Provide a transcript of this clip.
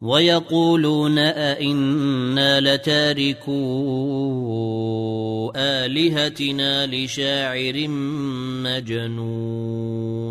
ويقولون أئنا لتاركو آلهتنا لشاعر مجنون.